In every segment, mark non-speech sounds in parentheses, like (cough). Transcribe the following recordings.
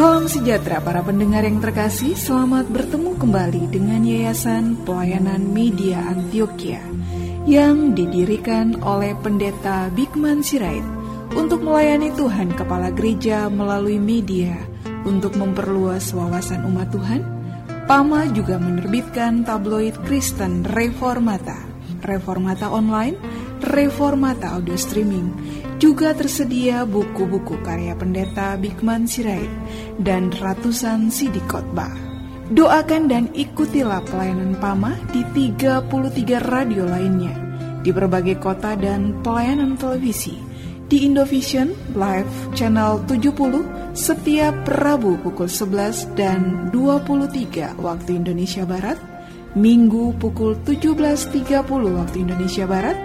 Salam sejahtera para pendengar yang terkasih, selamat bertemu kembali dengan Yayasan Pelayanan Media Antioquia yang didirikan oleh Pendeta Bigman Sirait untuk melayani Tuhan Kepala Gereja melalui media untuk memperluas wawasan umat Tuhan. PAMA juga menerbitkan tabloid Kristen Reformata, Reformata Online, Reformata Audio Streaming, juga tersedia buku-buku karya pendeta Bigman Sirait dan ratusan CD khotbah. Doakan dan ikutilah pelayanan PAMA di 33 radio lainnya di berbagai kota dan pelayanan televisi di Indovision Live Channel 70 setiap Rabu pukul 11 dan 23 waktu Indonesia Barat, Minggu pukul 17.30 waktu Indonesia Barat,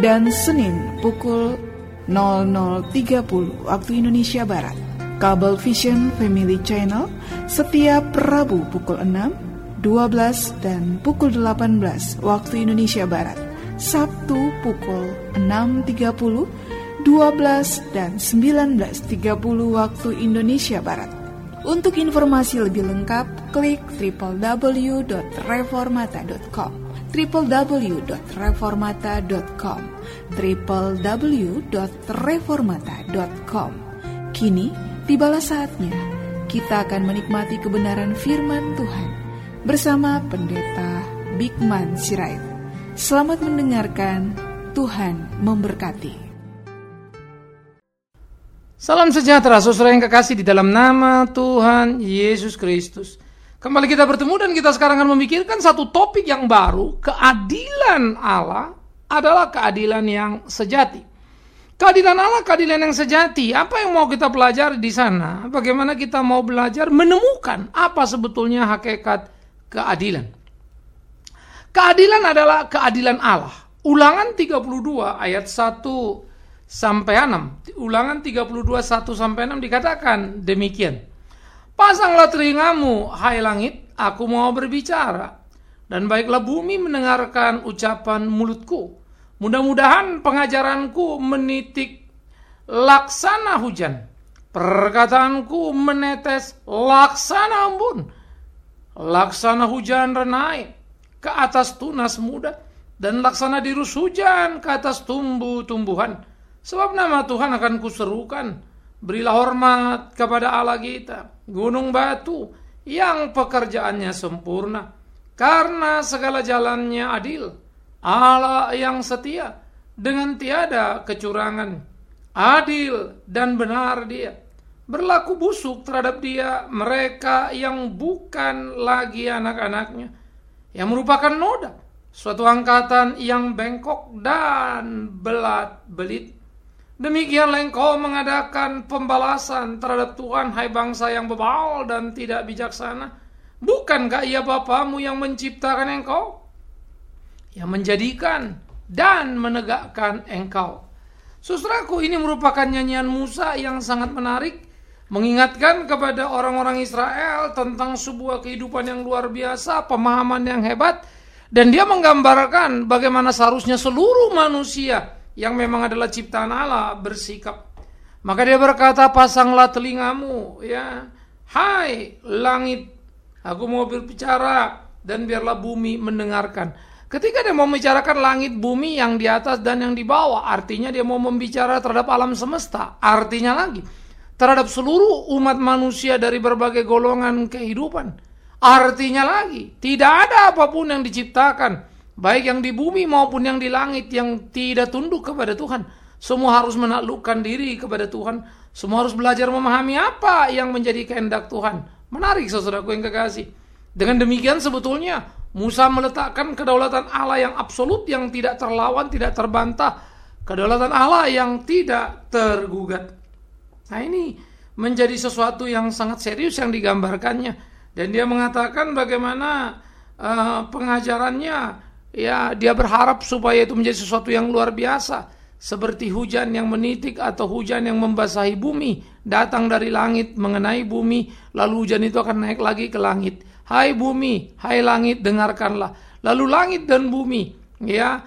dan Senin pukul 00.30 waktu Indonesia Barat. Kabel Vision Family Channel setiap Rabu pukul 6, 12 dan pukul 18 waktu Indonesia Barat. Sabtu pukul 6.30, 12 dan 19.30 waktu Indonesia Barat. Untuk informasi lebih lengkap, klik www.reformata.com www.reformata.com www.reformata.com Kini tibalah saatnya kita akan menikmati kebenaran firman Tuhan bersama Pendeta Bigman Sirait. Selamat mendengarkan, Tuhan memberkati. Salam sejahtera saudara yang kekasih di dalam nama Tuhan Yesus Kristus. Kembali kita bertemu dan kita sekarang akan memikirkan satu topik yang baru, keadilan Allah adalah keadilan yang sejati. Keadilan Allah, keadilan yang sejati. Apa yang mau kita pelajari di sana? Bagaimana kita mau belajar menemukan apa sebetulnya hakikat keadilan? Keadilan adalah keadilan Allah. Ulangan 32 ayat 1 sampai 6. Ulangan 32 1 sampai 6 dikatakan demikian. Pasanglah telingamu, hai langit, aku mau berbicara. Dan baiklah bumi mendengarkan ucapan mulutku. Mudah-mudahan pengajaranku menitik laksana hujan. Perkataanku menetes laksana embun. Laksana hujan renai ke atas tunas muda. Dan laksana dirus hujan ke atas tumbuh-tumbuhan. Sebab nama Tuhan akan kuserukan Berilah hormat kepada Allah kita, gunung batu yang pekerjaannya sempurna, karena segala jalannya adil. Allah yang setia. Dengan tiada kecurangan, adil dan benar dia. Berlaku busuk terhadap dia mereka yang bukan lagi anak-anaknya, yang merupakan noda, suatu angkatan yang bengkok dan belat belit Demikianlah engkau mengadakan pembalasan terhadap Tuhan, hai bangsa yang bebal dan tidak bijaksana. Bukankah ia Bapamu yang menciptakan engkau? Yang menjadikan dan menegakkan engkau. Sustraku ini merupakan nyanyian Musa yang sangat menarik. Mengingatkan kepada orang-orang Israel tentang sebuah kehidupan yang luar biasa, pemahaman yang hebat. Dan dia menggambarkan bagaimana seharusnya seluruh manusia yang memang adalah ciptaan Allah bersikap. Maka dia berkata, pasanglah telingamu, ya. Hai langit, aku mau berbicara dan biarlah bumi mendengarkan. Ketika dia mau membicarakan langit, bumi yang di atas dan yang di bawah, artinya dia mau membicara terhadap alam semesta. Artinya lagi, terhadap seluruh umat manusia dari berbagai golongan kehidupan. Artinya lagi, tidak ada apa pun yang diciptakan baik yang di bumi maupun yang di langit yang tidak tunduk kepada Tuhan. Semua harus menaklukkan diri kepada Tuhan. Semua harus belajar memahami apa yang menjadi kehendak Tuhan. Menarik saudaraku yang kekasih. Dengan demikian sebetulnya Musa meletakkan kedaulatan Allah yang absolut yang tidak terlawan, tidak terbantah. Kedaulatan Allah yang tidak tergugat. Nah ini menjadi sesuatu yang sangat serius yang digambarkannya. Dan dia mengatakan bagaimana uh, pengajarannya ya dia berharap supaya itu menjadi sesuatu yang luar biasa. Seperti hujan yang menitik atau hujan yang membasahi bumi datang dari langit mengenai bumi lalu hujan itu akan naik lagi ke langit. Hai bumi hai langit dengarkanlah. Lalu langit dan bumi ya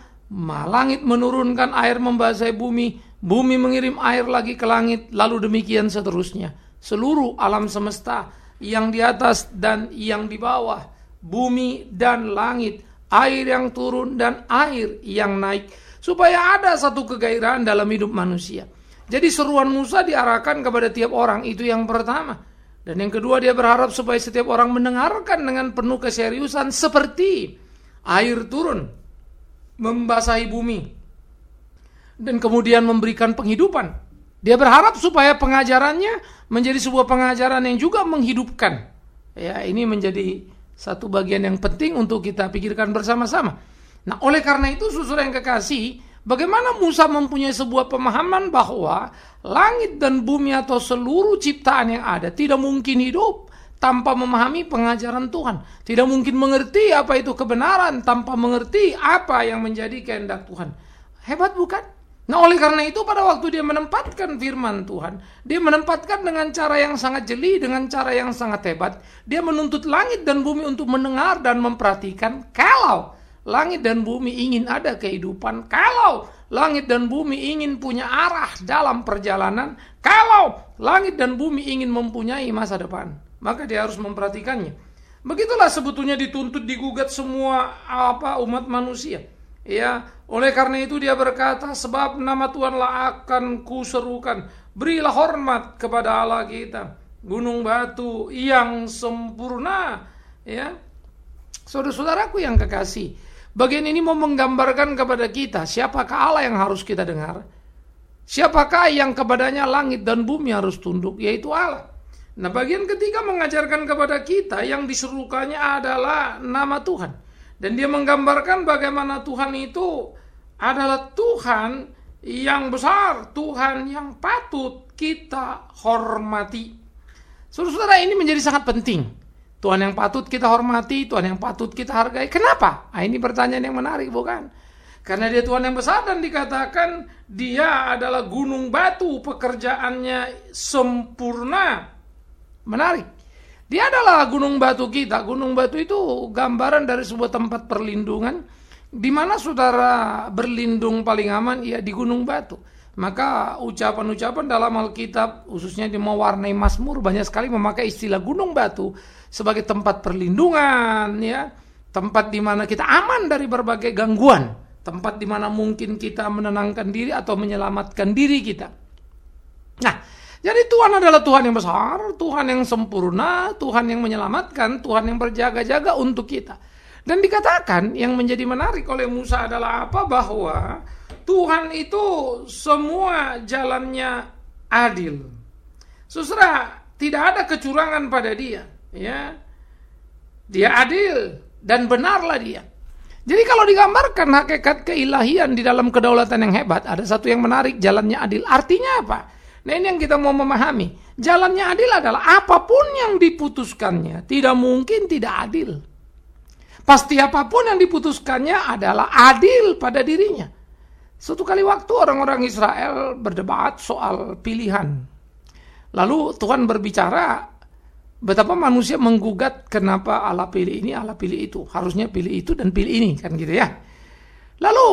langit menurunkan air membasahi bumi bumi mengirim air lagi ke langit lalu demikian seterusnya. Seluruh alam semesta yang di atas dan yang di bawah, bumi dan langit, air yang turun dan air yang naik, supaya ada satu kegairahan dalam hidup manusia. Jadi seruan Musa diarahkan kepada tiap orang itu yang pertama. Dan yang kedua dia berharap supaya setiap orang mendengarkan dengan penuh keseriusan seperti air turun membasahi bumi dan kemudian memberikan penghidupan dia berharap supaya pengajarannya menjadi sebuah pengajaran yang juga menghidupkan. Ya, ini menjadi satu bagian yang penting untuk kita pikirkan bersama-sama. Nah, oleh karena itu susur yang kekasih, bagaimana Musa mempunyai sebuah pemahaman bahwa langit dan bumi atau seluruh ciptaan yang ada tidak mungkin hidup tanpa memahami pengajaran Tuhan. Tidak mungkin mengerti apa itu kebenaran tanpa mengerti apa yang menjadi kehendak Tuhan. Hebat bukan? Nah oleh karena itu pada waktu dia menempatkan firman Tuhan, dia menempatkan dengan cara yang sangat jeli, dengan cara yang sangat hebat. Dia menuntut langit dan bumi untuk mendengar dan memperhatikan kalau langit dan bumi ingin ada kehidupan, kalau langit dan bumi ingin punya arah dalam perjalanan, kalau langit dan bumi ingin mempunyai masa depan, maka dia harus memperhatikannya. Begitulah sebetulnya dituntut digugat semua apa umat manusia. Ya, oleh karena itu dia berkata, sebab nama Tuhanlah akan kuserukan. Berilah hormat kepada Allah kita. Gunung batu yang sempurna. Ya, saudara-saudaraku yang kekasih. Bagian ini mau menggambarkan kepada kita siapakah Allah yang harus kita dengar. Siapakah yang kepadanya langit dan bumi harus tunduk, yaitu Allah. Nah bagian ketiga mengajarkan kepada kita yang diserukannya adalah nama Tuhan. Dan dia menggambarkan bagaimana Tuhan itu adalah Tuhan yang besar, Tuhan yang patut kita hormati. Saudara-saudara ini menjadi sangat penting. Tuhan yang patut kita hormati, Tuhan yang patut kita hargai. Kenapa? Nah, ini pertanyaan yang menarik, bukan? Karena dia Tuhan yang besar dan dikatakan dia adalah gunung batu, pekerjaannya sempurna. Menarik. Dia adalah gunung batu kita. Gunung batu itu gambaran dari sebuah tempat perlindungan di mana saudara berlindung paling aman ya di gunung batu. Maka ucapan-ucapan dalam Alkitab khususnya di mewarnai Mazmur banyak sekali memakai istilah gunung batu sebagai tempat perlindungan ya, tempat di mana kita aman dari berbagai gangguan, tempat di mana mungkin kita menenangkan diri atau menyelamatkan diri kita. Nah, jadi Tuhan adalah Tuhan yang besar, Tuhan yang sempurna, Tuhan yang menyelamatkan, Tuhan yang berjaga-jaga untuk kita. Dan dikatakan yang menjadi menarik oleh Musa adalah apa? Bahwa Tuhan itu semua jalannya adil. Susra tidak ada kecurangan pada dia, ya. Dia adil dan benarlah dia. Jadi kalau digambarkan hakikat keilahian di dalam kedaulatan yang hebat, ada satu yang menarik, jalannya adil. Artinya apa? Nah ini yang kita mau memahami. Jalannya adil adalah apa pun yang diputuskannya tidak mungkin tidak adil. Pasti apa pun yang diputuskannya adalah adil pada dirinya. Suatu kali waktu orang-orang Israel berdebat soal pilihan. Lalu Tuhan berbicara betapa manusia menggugat kenapa Allah pilih ini, Allah pilih itu. Harusnya pilih itu dan pilih ini kan gitu ya. Lalu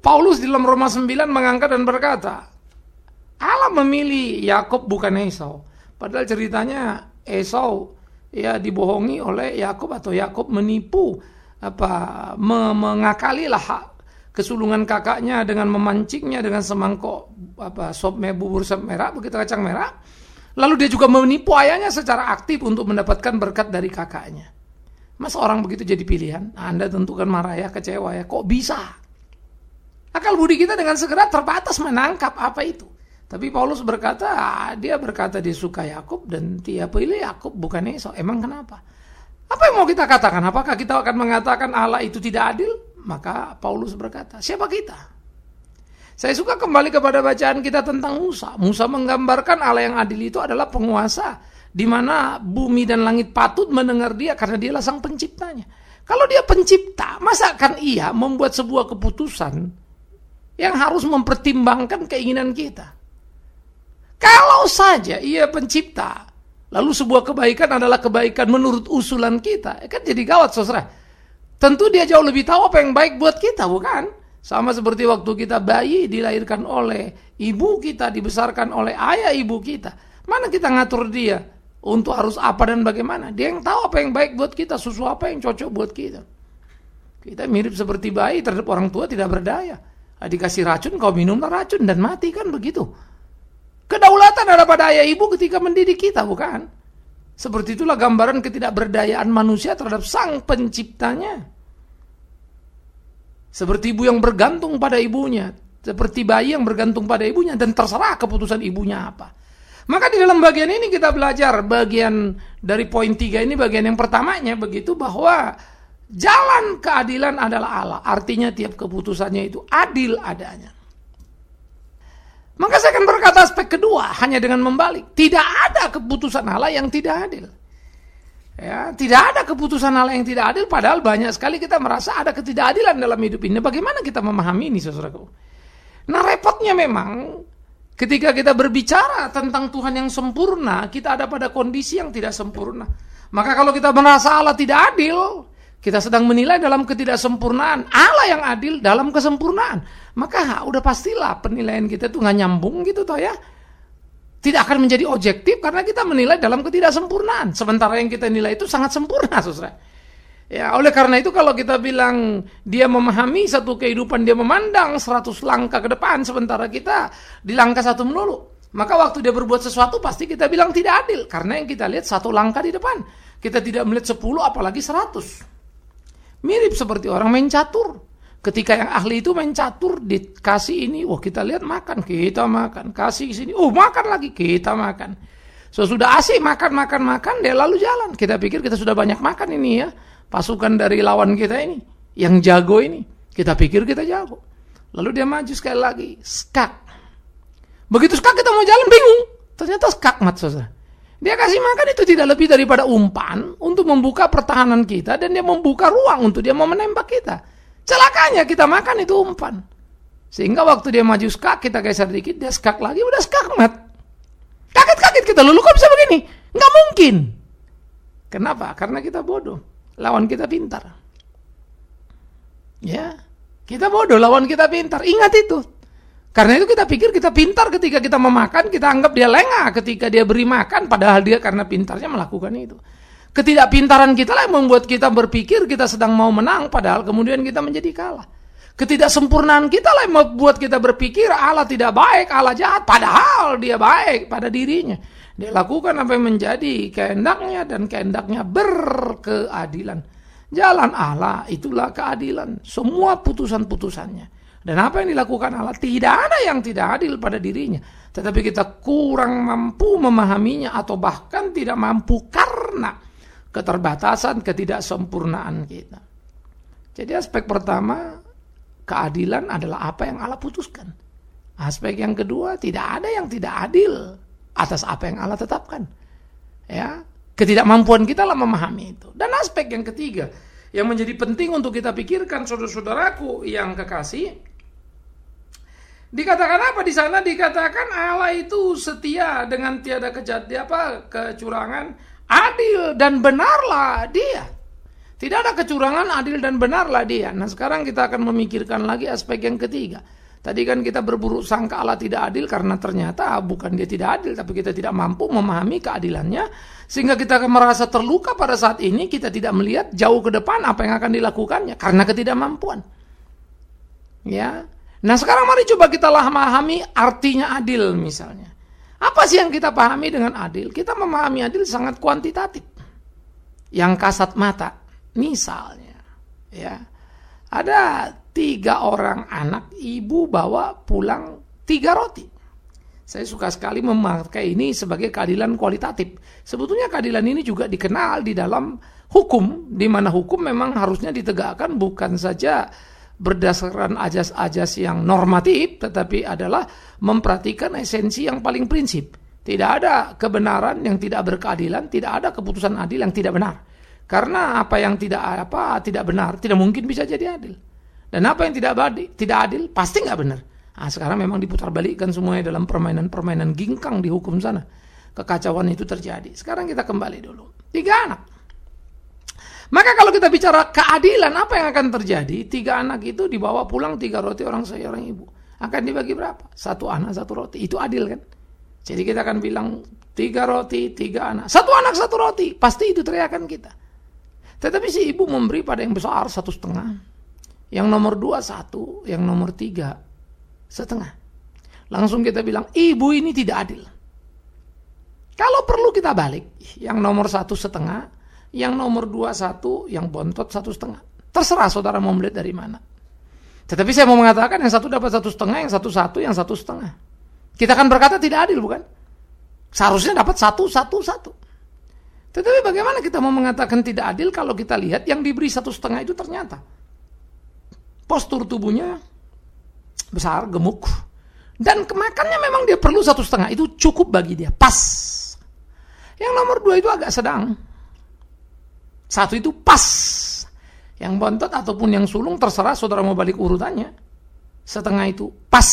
Paulus di dalam Roma 9 mengangkat dan berkata, Allah memilih Yakob bukan Esau. Padahal ceritanya Esau ya dibohongi oleh Yakob atau Yakob menipu apa me mengakali lah kesulungan kakaknya dengan memancingnya dengan semangkok apa sop me, bubur sop merah begitu kacang merah. Lalu dia juga menipu ayahnya secara aktif untuk mendapatkan berkat dari kakaknya. Mas orang begitu jadi pilihan? Anda tentukan marah ya, kecewa ya. Kok bisa? Akal budi kita dengan segera terbatas menangkap apa itu. Tapi Paulus berkata, dia berkata dia suka Yakub dan dia pilih Yakub bukan Esau. Emang kenapa? Apa yang mau kita katakan? Apakah kita akan mengatakan Allah itu tidak adil? Maka Paulus berkata, siapa kita? Saya suka kembali kepada bacaan kita tentang Musa. Musa menggambarkan Allah yang adil itu adalah penguasa di mana bumi dan langit patut mendengar dia karena dialah sang penciptanya. Kalau dia pencipta, masa akan ia membuat sebuah keputusan yang harus mempertimbangkan keinginan kita? Kalau saja ia pencipta, lalu sebuah kebaikan adalah kebaikan menurut usulan kita, kan jadi gawat saudara. Tentu dia jauh lebih tahu apa yang baik buat kita, bukan? Sama seperti waktu kita bayi dilahirkan oleh ibu kita, dibesarkan oleh ayah ibu kita. Mana kita ngatur dia untuk harus apa dan bagaimana? Dia yang tahu apa yang baik buat kita, susu apa yang cocok buat kita. Kita mirip seperti bayi terhadap orang tua tidak berdaya. Ah, dikasih racun, kau minumlah racun dan mati kan begitu. Kedaulatan ada pada ayah ibu ketika mendidik kita, bukan? Seperti itulah gambaran ketidakberdayaan manusia terhadap sang penciptanya. Seperti ibu yang bergantung pada ibunya. Seperti bayi yang bergantung pada ibunya dan terserah keputusan ibunya apa. Maka di dalam bagian ini kita belajar bagian dari poin tiga ini bagian yang pertamanya begitu bahwa jalan keadilan adalah Allah. Artinya tiap keputusannya itu adil adanya. Maka saya akan berkata aspek kedua hanya dengan membalik. Tidak ada keputusan Allah yang tidak adil. Ya, tidak ada keputusan Allah yang tidak adil padahal banyak sekali kita merasa ada ketidakadilan dalam hidup ini. Bagaimana kita memahami ini Saudaraku? Nah, repotnya memang ketika kita berbicara tentang Tuhan yang sempurna, kita ada pada kondisi yang tidak sempurna. Maka kalau kita merasa Allah tidak adil, kita sedang menilai dalam ketidaksempurnaan. Allah yang adil dalam kesempurnaan. Maka udah pastilah penilaian kita tuh nggak nyambung gitu toh ya. Tidak akan menjadi objektif karena kita menilai dalam ketidaksempurnaan. Sementara yang kita nilai itu sangat sempurna, (laughs) saudara. Ya, oleh karena itu kalau kita bilang dia memahami satu kehidupan, dia memandang 100 langkah ke depan, sementara kita di langkah satu melulu. Maka waktu dia berbuat sesuatu pasti kita bilang tidak adil. Karena yang kita lihat satu langkah di depan. Kita tidak melihat 10 apalagi 100. Mirip seperti orang main catur. Ketika yang ahli itu main catur, dikasih ini, wah kita lihat makan, kita makan. Kasih sini, oh makan lagi, kita makan. So sudah asik makan, makan, makan, dia lalu jalan. Kita pikir kita sudah banyak makan ini ya. Pasukan dari lawan kita ini, yang jago ini. Kita pikir kita jago. Lalu dia maju sekali lagi, skak. Begitu skak kita mau jalan bingung. Ternyata skak mat. Dia kasih makan itu tidak lebih daripada umpan untuk membuka pertahanan kita dan dia membuka ruang untuk dia mau menembak kita. Celakanya kita makan itu umpan. Sehingga waktu dia maju skak, kita geser dikit, dia skak lagi, udah skak mat. Kaget-kaget kita, lalu kok bisa begini? Nggak mungkin. Kenapa? Karena kita bodoh. Lawan kita pintar. Ya, kita bodoh, lawan kita pintar. Ingat itu. Karena itu kita pikir kita pintar ketika kita memakan, kita anggap dia lengah ketika dia beri makan, padahal dia karena pintarnya melakukan itu. Ketidakpintaran kita lah yang membuat kita berpikir kita sedang mau menang, padahal kemudian kita menjadi kalah. Ketidaksempurnaan kita lah yang membuat kita berpikir Allah tidak baik, Allah jahat, padahal dia baik pada dirinya. Dia lakukan apa yang menjadi kehendaknya dan kehendaknya berkeadilan. Jalan Allah itulah keadilan. Semua putusan-putusannya. Dan apa yang dilakukan Allah tidak ada yang tidak adil pada dirinya. Tetapi kita kurang mampu memahaminya atau bahkan tidak mampu karena keterbatasan, ketidaksempurnaan kita. Jadi aspek pertama, keadilan adalah apa yang Allah putuskan. Aspek yang kedua, tidak ada yang tidak adil atas apa yang Allah tetapkan. Ya, ketidakmampuan kita lah memahami itu. Dan aspek yang ketiga, yang menjadi penting untuk kita pikirkan saudara-saudaraku yang kekasih, Dikatakan apa di sana? Dikatakan Allah itu setia dengan tiada kejat apa kecurangan, adil dan benarlah dia. Tidak ada kecurangan, adil dan benarlah dia. Nah sekarang kita akan memikirkan lagi aspek yang ketiga. Tadi kan kita berburu sangka Allah tidak adil karena ternyata bukan dia tidak adil, tapi kita tidak mampu memahami keadilannya. Sehingga kita akan merasa terluka pada saat ini, kita tidak melihat jauh ke depan apa yang akan dilakukannya karena ketidakmampuan. Ya, Nah sekarang mari coba kita memahami artinya adil misalnya. Apa sih yang kita pahami dengan adil? Kita memahami adil sangat kuantitatif. Yang kasat mata. Misalnya, ya ada tiga orang anak ibu bawa pulang tiga roti. Saya suka sekali memakai ini sebagai keadilan kualitatif. Sebetulnya keadilan ini juga dikenal di dalam hukum, di mana hukum memang harusnya ditegakkan bukan saja berdasarkan ajas-ajas yang normatif, tetapi adalah memperhatikan esensi yang paling prinsip. Tidak ada kebenaran yang tidak berkeadilan, tidak ada keputusan adil yang tidak benar. Karena apa yang tidak apa tidak benar tidak mungkin bisa jadi adil. Dan apa yang tidak adil, tidak adil pasti nggak benar. Nah, sekarang memang diputar balikkan semuanya dalam permainan-permainan gingkang di hukum sana. Kekacauan itu terjadi. Sekarang kita kembali dulu. Tiga anak maka kalau kita bicara keadilan, apa yang akan terjadi? Tiga anak itu dibawa pulang tiga roti orang saya orang ibu. Akan dibagi berapa? Satu anak, satu roti. Itu adil kan? Jadi kita akan bilang tiga roti, tiga anak. Satu anak, satu roti. Pasti itu teriakan kita. Tetapi si ibu memberi pada yang besar satu setengah. Yang nomor dua satu, yang nomor tiga setengah. Langsung kita bilang, ibu ini tidak adil. Kalau perlu kita balik, yang nomor satu setengah, yang nomor dua satu, yang bontot satu setengah. Terserah saudara mau melihat dari mana. Tetapi saya mau mengatakan yang satu dapat satu setengah, yang satu satu, yang satu setengah. Kita akan berkata tidak adil bukan? Seharusnya dapat satu, satu, satu. Tetapi bagaimana kita mau mengatakan tidak adil kalau kita lihat yang diberi satu setengah itu ternyata postur tubuhnya besar, gemuk. Dan kemakannya memang dia perlu satu setengah, itu cukup bagi dia, pas. Yang nomor dua itu agak sedang. Satu itu pas. Yang bontot ataupun yang sulung terserah saudara mau balik urutannya. Setengah itu pas.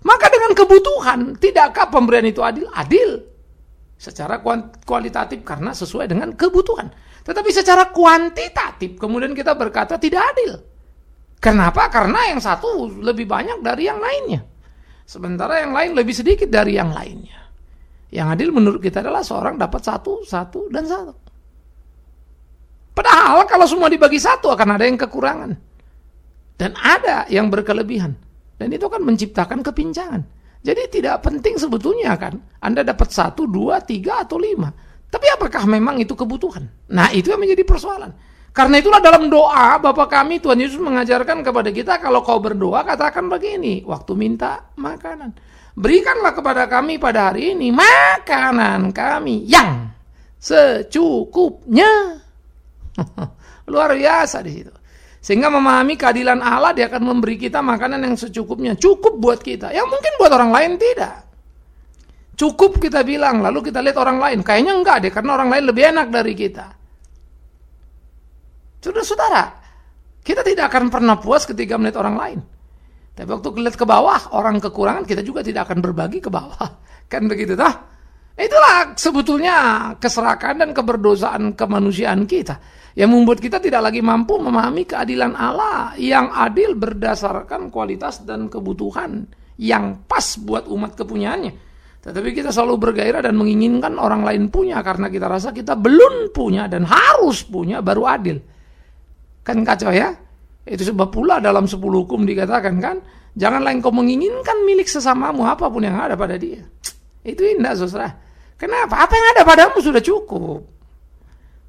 Maka dengan kebutuhan, tidakkah pemberian itu adil? Adil. Secara kualitatif karena sesuai dengan kebutuhan. Tetapi secara kuantitatif kemudian kita berkata tidak adil. Kenapa? Karena yang satu lebih banyak dari yang lainnya. Sementara yang lain lebih sedikit dari yang lainnya. Yang adil menurut kita adalah seorang dapat satu, satu, dan satu. Padahal kalau semua dibagi satu akan ada yang kekurangan. Dan ada yang berkelebihan. Dan itu akan menciptakan kepincangan. Jadi tidak penting sebetulnya kan. Anda dapat satu, dua, tiga, atau lima. Tapi apakah memang itu kebutuhan? Nah itu yang menjadi persoalan. Karena itulah dalam doa Bapak kami Tuhan Yesus mengajarkan kepada kita kalau kau berdoa katakan begini. Waktu minta makanan. Berikanlah kepada kami pada hari ini makanan kami yang secukupnya. (laughs) Luar biasa di situ. Sehingga memahami keadilan Allah dia akan memberi kita makanan yang secukupnya. Cukup buat kita. Yang mungkin buat orang lain tidak. Cukup kita bilang, lalu kita lihat orang lain. Kayaknya enggak deh, karena orang lain lebih enak dari kita. Saudara-saudara, kita tidak akan pernah puas ketika melihat orang lain. Tapi waktu lihat ke bawah, orang kekurangan, kita juga tidak akan berbagi ke bawah. (laughs) Kan begitu, tah? Itulah sebetulnya keserakan dan keberdosaan kemanusiaan kita yang membuat kita tidak lagi mampu memahami keadilan Allah yang adil berdasarkan kualitas dan kebutuhan yang pas buat umat kepunyaannya. Tetapi kita selalu bergairah dan menginginkan orang lain punya karena kita rasa kita belum punya dan harus punya baru adil. Kan kacau ya? Itu sebab pula dalam sepuluh hukum dikatakan kan, janganlah engkau menginginkan milik sesamamu apa pun yang ada pada dia. Itu indah saudara. Kenapa? Apa yang ada padamu sudah cukup.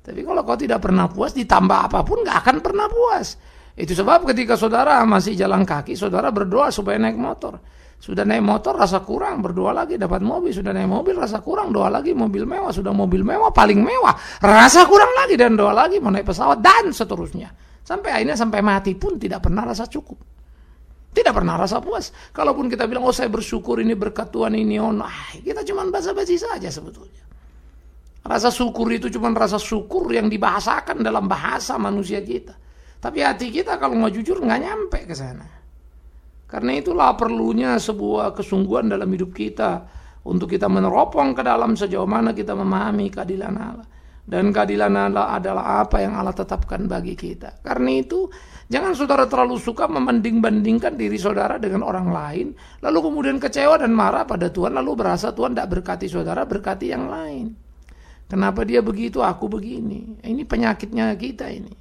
Tapi kalau kau tidak pernah puas, ditambah apa pun gak akan pernah puas. Itu sebab ketika saudara masih jalan kaki, saudara berdoa supaya naik motor. Sudah naik motor rasa kurang, berdoa lagi dapat mobil. Sudah naik mobil rasa kurang, doa lagi mobil mewah. Sudah mobil mewah paling mewah, rasa kurang lagi dan doa lagi mau naik pesawat dan seterusnya. Sampai akhirnya sampai mati pun tidak pernah rasa cukup. Tidak pernah rasa puas. Kalaupun kita bilang, oh saya bersyukur ini berkat Tuhan ini, oh nah, kita cuma basa-basi saja sebetulnya. Rasa syukur itu cuma rasa syukur yang dibahasakan dalam bahasa manusia kita. Tapi hati kita kalau mau jujur nggak nyampe ke sana. Karena itulah perlunya sebuah kesungguhan dalam hidup kita untuk kita meneropong ke dalam sejauh mana kita memahami keadilan Allah. Dan keadilan Allah adalah apa yang Allah tetapkan bagi kita. Karena itu Jangan saudara terlalu suka membanding-bandingkan diri saudara dengan orang lain, lalu kemudian kecewa dan marah pada Tuhan, lalu berasa Tuhan tidak berkati saudara, berkati yang lain. Kenapa dia begitu, aku begini. Ini penyakitnya kita ini.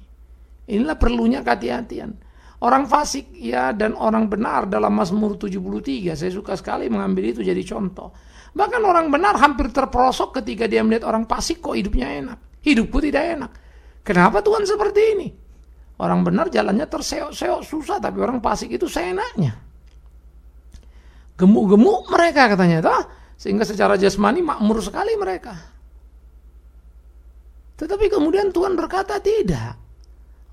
Inilah perlunya kehati-hatian. Orang fasik ya dan orang benar dalam Mazmur 73, saya suka sekali mengambil itu jadi contoh. Bahkan orang benar hampir terperosok ketika dia melihat orang fasik kok hidupnya enak. Hidupku tidak enak. Kenapa Tuhan seperti ini? Orang benar jalannya terseok-seok susah, tapi orang pasik itu seenaknya. Gemuk-gemuk mereka katanya, toh? Sehingga secara jasmani makmur sekali mereka. Tetapi kemudian Tuhan berkata tidak.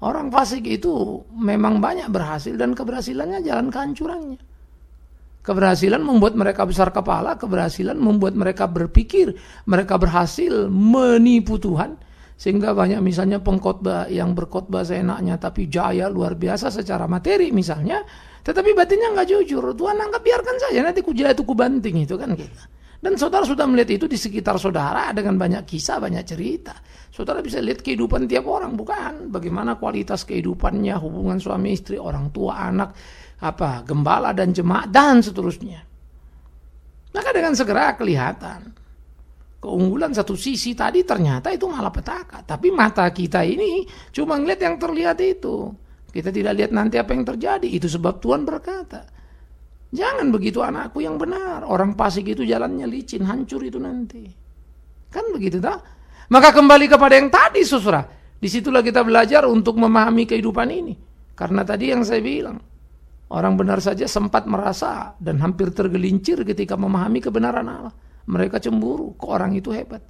Orang fasik itu memang banyak berhasil dan keberhasilannya jalan kehancurannya. Keberhasilan membuat mereka besar kepala, keberhasilan membuat mereka berpikir, mereka berhasil menipu Tuhan, sehingga banyak misalnya pengkhotbah yang berkhotbah seenaknya tapi jaya luar biasa secara materi misalnya, tetapi batinnya nggak jujur. Tuhan anggap biarkan saja nanti kujaya itu kubanting itu kan kita. Dan saudara sudah melihat itu di sekitar saudara dengan banyak kisah, banyak cerita. Saudara bisa lihat kehidupan tiap orang, bukan? Bagaimana kualitas kehidupannya, hubungan suami istri, orang tua, anak, apa, gembala dan jemaat dan seterusnya. Maka dengan segera kelihatan keunggulan satu sisi tadi ternyata itu malah petaka. Tapi mata kita ini cuma ngeliat yang terlihat itu. Kita tidak lihat nanti apa yang terjadi. Itu sebab Tuhan berkata, jangan begitu anakku yang benar. Orang pasik itu jalannya licin, hancur itu nanti. Kan begitu tak? Maka kembali kepada yang tadi saudara. Di situlah kita belajar untuk memahami kehidupan ini. Karena tadi yang saya bilang, orang benar saja sempat merasa dan hampir tergelincir ketika memahami kebenaran Allah. Mereka cemburu, kok orang itu hebat.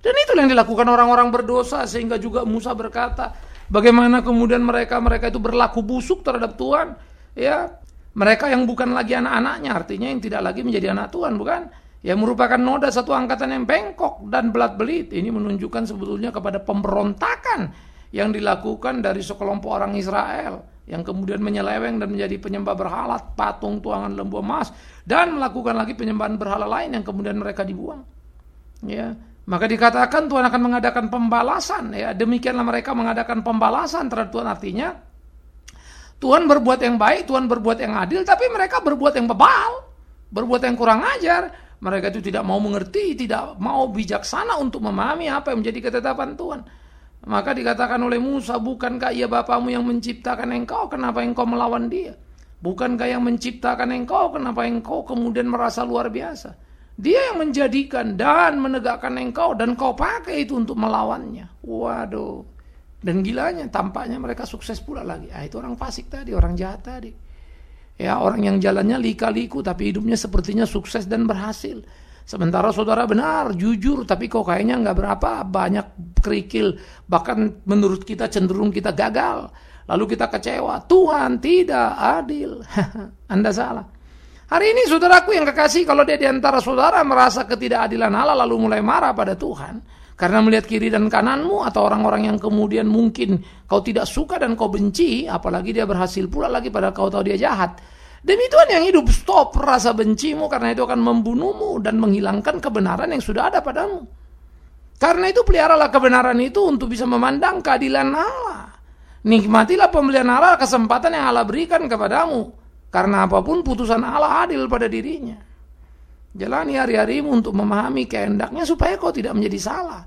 Dan itu yang dilakukan orang-orang berdosa sehingga juga Musa berkata, bagaimana kemudian mereka mereka itu berlaku busuk terhadap Tuhan, ya. Mereka yang bukan lagi anak-anaknya, artinya yang tidak lagi menjadi anak Tuhan, bukan? Yang merupakan noda satu angkatan yang bengkok dan belat-belit. Ini menunjukkan sebetulnya kepada pemberontakan yang dilakukan dari sekelompok orang Israel yang kemudian menyeleweng dan menjadi penyembah berhala, patung tuangan lembu emas dan melakukan lagi penyembahan berhala lain yang kemudian mereka dibuang. Ya, maka dikatakan Tuhan akan mengadakan pembalasan ya. Demikianlah mereka mengadakan pembalasan terhadap Tuhan artinya Tuhan berbuat yang baik, Tuhan berbuat yang adil, tapi mereka berbuat yang bebal, berbuat yang kurang ajar. Mereka itu tidak mau mengerti, tidak mau bijaksana untuk memahami apa yang menjadi ketetapan Tuhan. Maka dikatakan oleh Musa, bukankah ia bapamu yang menciptakan engkau, kenapa engkau melawan dia? Bukankah yang menciptakan engkau, kenapa engkau kemudian merasa luar biasa? Dia yang menjadikan dan menegakkan engkau dan kau pakai itu untuk melawannya. Waduh. Dan gilanya tampaknya mereka sukses pula lagi. Ah itu orang fasik tadi, orang jahat tadi. Ya orang yang jalannya lika-liku tapi hidupnya sepertinya sukses dan berhasil. Sementara saudara benar, jujur, tapi kok kayaknya nggak berapa, banyak kerikil, bahkan menurut kita cenderung kita gagal. Lalu kita kecewa, Tuhan tidak adil. (laughs) Anda salah. Hari ini saudaraku yang kekasih, kalau dia di antara saudara merasa ketidakadilan Allah lalu mulai marah pada Tuhan, karena melihat kiri dan kananmu atau orang-orang yang kemudian mungkin kau tidak suka dan kau benci, apalagi dia berhasil pula lagi pada kau tahu dia jahat Demi Tuhan yang hidup, stop rasa bencimu karena itu akan membunuhmu dan menghilangkan kebenaran yang sudah ada padamu. Karena itu peliharalah kebenaran itu untuk bisa memandang keadilan Allah. Nikmatilah pembelian Allah kesempatan yang Allah berikan kepadamu. Karena apa pun putusan Allah adil pada dirinya. Jalani hari-harimu untuk memahami kehendaknya supaya kau tidak menjadi salah.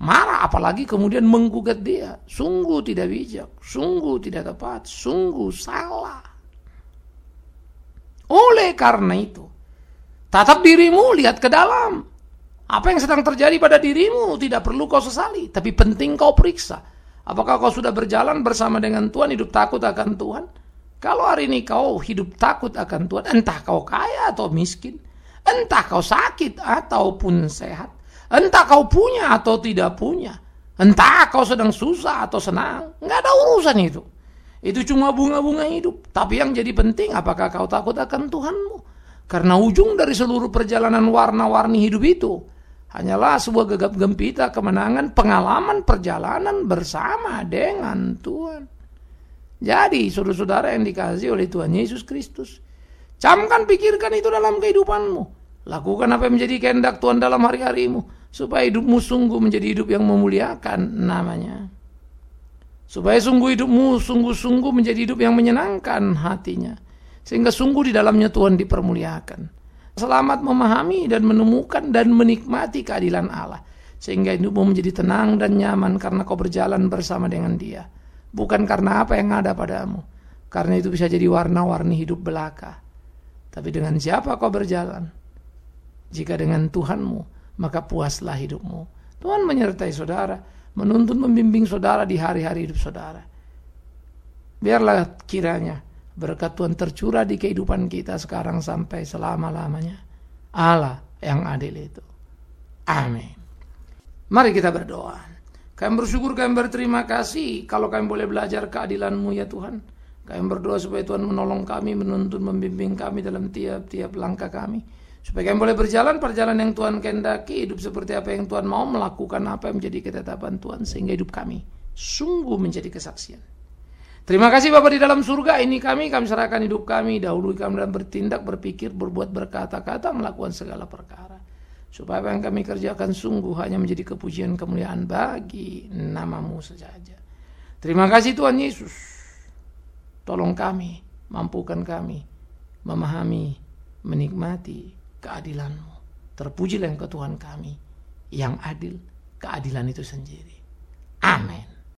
Marah apalagi kemudian menggugat dia. Sungguh tidak bijak, sungguh tidak tepat, sungguh salah. Oleh karena itu, tatap dirimu, lihat ke dalam. Apa yang sedang terjadi pada dirimu tidak perlu kau sesali, tapi penting kau periksa. Apakah kau sudah berjalan bersama dengan Tuhan, hidup takut akan Tuhan? Kalau hari ini kau hidup takut akan Tuhan, entah kau kaya atau miskin, entah kau sakit ataupun sehat, entah kau punya atau tidak punya, entah kau sedang susah atau senang, nggak ada urusan itu. Itu cuma bunga-bunga hidup. Tapi yang jadi penting apakah kau takut akan Tuhanmu? Karena ujung dari seluruh perjalanan warna-warni hidup itu hanyalah sebuah gegap gempita kemenangan pengalaman perjalanan bersama dengan Tuhan. Jadi saudara-saudara yang dikasih oleh Tuhan Yesus Kristus, camkan pikirkan itu dalam kehidupanmu. Lakukan apa yang menjadi kehendak Tuhan dalam hari-harimu supaya hidupmu sungguh menjadi hidup yang memuliakan namanya. Supaya sungguh hidupmu sungguh-sungguh menjadi hidup yang menyenangkan hatinya. Sehingga sungguh di dalamnya Tuhan dipermuliakan. Selamat memahami dan menemukan dan menikmati keadilan Allah. Sehingga hidupmu menjadi tenang dan nyaman karena kau berjalan bersama dengan dia. Bukan karena apa yang ada padamu. Karena itu bisa jadi warna-warni hidup belaka. Tapi dengan siapa kau berjalan? Jika dengan Tuhanmu, maka puaslah hidupmu. Tuhan menyertai saudara menuntun membimbing saudara di hari-hari hidup saudara. Biarlah kiranya berkat Tuhan tercurah di kehidupan kita sekarang sampai selama-lamanya. Allah yang adil itu. Amin. Mari kita berdoa. Kami bersyukur, kami berterima kasih kalau kami boleh belajar keadilanmu ya Tuhan. Kami berdoa supaya Tuhan menolong kami, menuntun, membimbing kami dalam tiap-tiap langkah kami. Supaya kami boleh berjalan perjalanan yang Tuhan kehendaki, hidup seperti apa yang Tuhan mau, melakukan apa yang menjadi ketetapan Tuhan, sehingga hidup kami sungguh menjadi kesaksian. Terima kasih Bapak di dalam surga, ini kami, kami serahkan hidup kami, dahulu kami dalam bertindak, berpikir, berbuat, berkata-kata, melakukan segala perkara. Supaya apa yang kami kerjakan sungguh hanya menjadi kepujian kemuliaan bagi namamu saja. Terima kasih Tuhan Yesus. Tolong kami, mampukan kami memahami, menikmati keadilanmu. Terpujilah engkau Tuhan kami yang adil, keadilan itu sendiri. Amin.